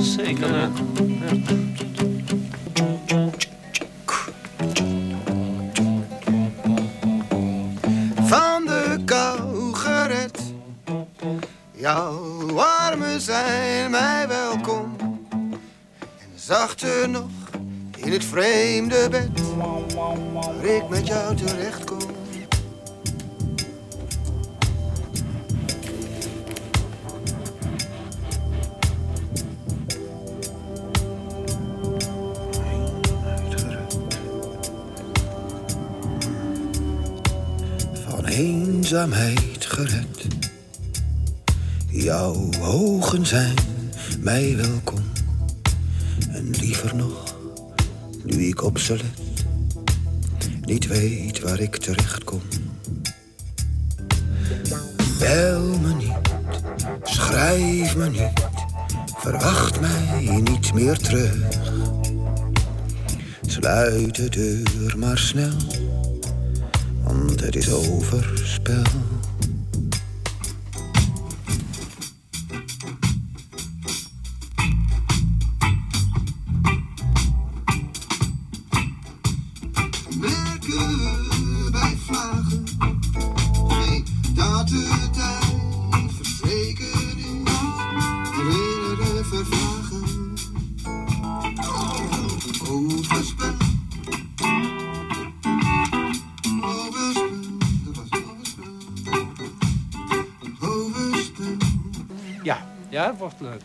Zeker. Ja. Van de kou gered. Jouw armen zijn mij welkom. En zachter nog in het vreemde bed. Waar ik met jou terecht eenzaamheid gered. Jouw ogen zijn mij welkom. En liever nog, nu ik op ze let, niet weet waar ik terecht kom. Bel me niet, schrijf me niet, verwacht mij niet meer terug. Sluit de deur maar snel want het is overspel. Merken bij ja, ja, het wordt leuk.